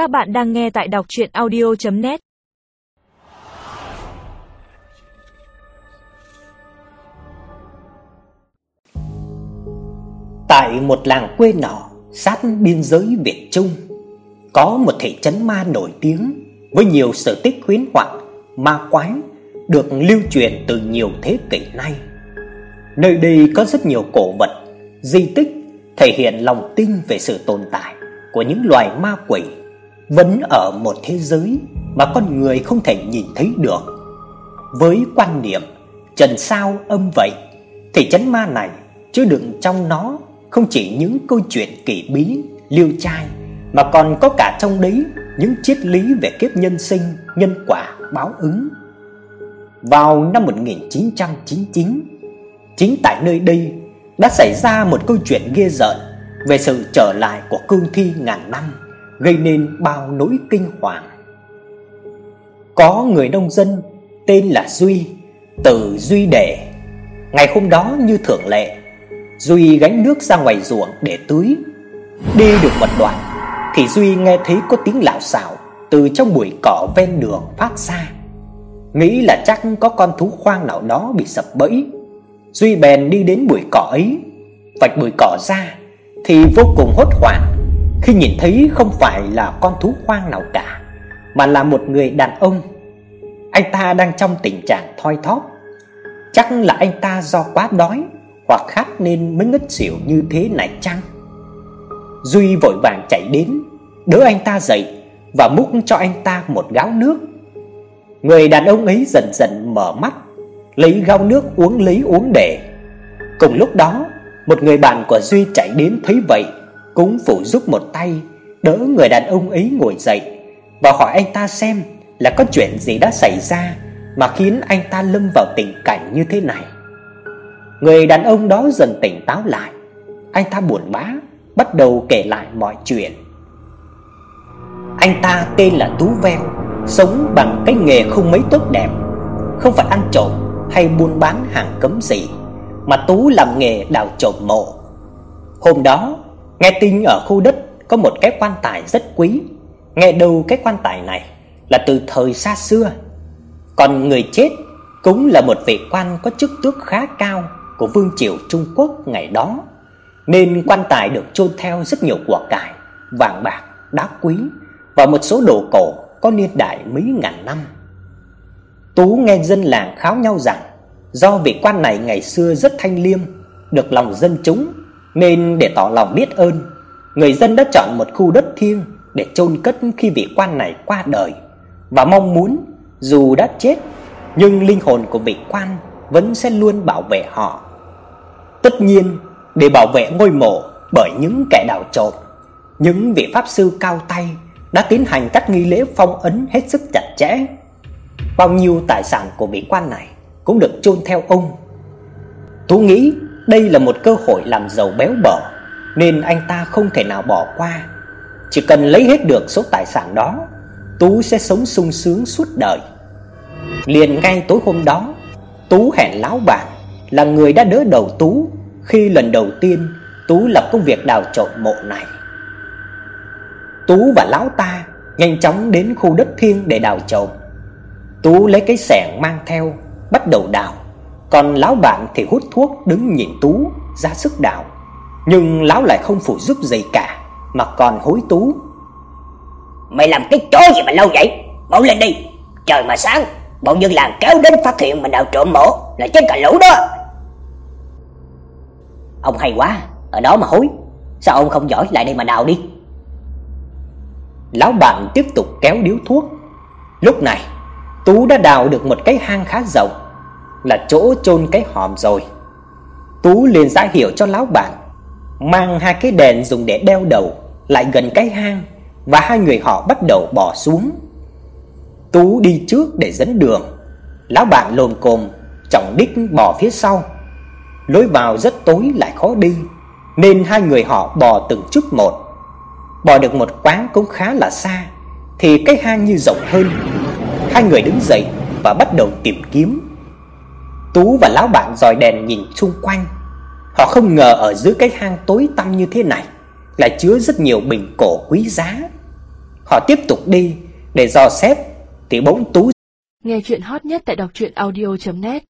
Các bạn đang nghe tại đọc chuyện audio.net Tại một làng quê nhỏ sát biên giới Việt Trung Có một thị trấn ma nổi tiếng Với nhiều sở tích khuyến hoặc, ma quái Được lưu truyền từ nhiều thế kỷ nay. Nơi đây có rất nhiều cổ vật, di tích Thể hiện lòng tin về sự tồn tại của những loài ma quỷ vẫn ở một thế giới mà con người không thể nhìn thấy được. Với quan niệm trần sao âm vậy, thì chấn ma này chứa đựng trong nó không chỉ những câu chuyện kỳ bí, liêu trai mà còn có cả trong đấy những triết lý về kiếp nhân sinh, nhân quả, báo ứng. Vào năm 1999, chính tại nơi đây đã xảy ra một câu chuyện ghê rợn về sự trở lại của cương thi ngàn năm gây nên bao nỗi kinh hoàng. Có người nông dân tên là Duy, từ Duy Đệ. Ngày hôm đó như thường lệ, Duy gánh nước ra ngoài ruộng để tưới. Đi được một đoạn thì Duy nghe thấy có tiếng lạo xạo từ trong bụi cỏ ven đường phát ra. Nghĩ là chắc có con thú hoang nào đó bị sập bẫy. Duy bèn đi đến bụi cỏ ấy, vạch bụi cỏ ra thì vô cùng hốt hoảng khi nhìn thấy không phải là con thú hoang nào cả, mà là một người đàn ông. Anh ta đang trong tình trạng thoi thóp. Chắc là anh ta do quá đói hoặc khát nên mới ngất xỉu như thế này chăng? Duy vội vàng chạy đến, đỡ anh ta dậy và múc cho anh ta một gáo nước. Người đàn ông ấy dần dần mở mắt, lấy gáo nước uống lấy uống để. Cùng lúc đó, một người bạn của Duy chạy đến thấy vậy cũng phụ giúp một tay đỡ người đàn ông ấy ngồi dậy và hỏi anh ta xem là có chuyện gì đã xảy ra mà khiến anh ta lâm vào tình cảnh như thế này. Người đàn ông đó dần tỉnh táo lại, anh ta buồn bã bắt đầu kể lại mọi chuyện. Anh ta tên là Tú Veo, sống bằng cái nghề không mấy tốt đẹp, không phải ăn trộm hay buôn bán hàng cấm gì, mà Tú làm nghề đào trộm mộ. Hôm đó, Nghe tin ở khu đất có một cái quan tài rất quý. Nghe đâu cái quan tài này là từ thời xa xưa. Còn người chết cũng là một vị quan có chức tước khá cao của vương triều Trung Quốc ngày đó. Nên quan tài được chôn theo rất nhiều của cải, vàng bạc, đá quý và một số đồ cổ có niên đại mấy ngàn năm. Tú nghe dân làng kháo nhau rằng do vị quan này ngày xưa rất thanh liêm, được lòng dân chúng nên để tỏ lòng biết ơn, người dân đã chọn một khu đất thiêng để chôn cất khi vị quan này qua đời và mong muốn dù đã chết nhưng linh hồn của vị quan vẫn sẽ luôn bảo vệ họ. Tất nhiên, để bảo vệ ngôi mộ bởi những kẻ đào trộm, những vị pháp sư cao tay đã tiến hành các nghi lễ phong ấn hết sức chặt chẽ. Bao nhiêu tài sản của vị quan này cũng được chôn theo ông. Tú nghĩ đây là một cơ hội làm giàu béo bở nên anh ta không thể nào bỏ qua. Chỉ cần lấy hết được số tài sản đó, Tú sẽ sống sung sướng suốt đời. Liền ngay tối hôm đó, Tú hẹn lão bạn là người đã đỡ đầu Tú khi lần đầu tiên Tú lập công việc đào trộm mộ này. Tú và lão ta nhanh chóng đến khu đất thiêng để đào trộm. Tú lấy cái xẻng mang theo, bắt đầu đào. Còn lão bạn thì hút thuốc đứng nhìn Tú ra sức đào Nhưng lão lại không phụ giúp gì cả Mà còn hối Tú. Mày làm cái chó gì mà lâu vậy? Mau lên đi. Trời mà sáng Bọn dân làng kéo đến phát hiện mình đào trộm mộ Là chết cả lũ đó. Ông hay quá Ở đó mà hối. Sao ông không giỏi lại đây mà đào đi? Lão bạn tiếp tục kéo điếu thuốc. Lúc này Tú đã đào được một cái hang khá rộng là chỗ chôn cái hòm rồi. Tú liền ra hiệu cho lão bạn, mang hai cái đèn dùng để đeo đầu lại gần cái hang và hai người họ bắt đầu bò xuống. Tú đi trước để dẫn đường, lão bạn lồm cồm trọng đích bò phía sau. Lối vào rất tối lại khó đi, nên hai người họ bò từng chút một. Bò được một quãng cũng khá là xa thì cái hang như rộng hơn. Hai người đứng dậy và bắt đầu tìm kiếm. Tú và lão bạn dòi đèn nhìn xung quanh. Họ không ngờ ở dưới cái hang tối tăm như thế này lại chứa rất nhiều bình cổ quý giá. Họ tiếp tục đi để dò xét thì bỗng Tú Nghe chuyện hot nhất tại đọc truyện audio.net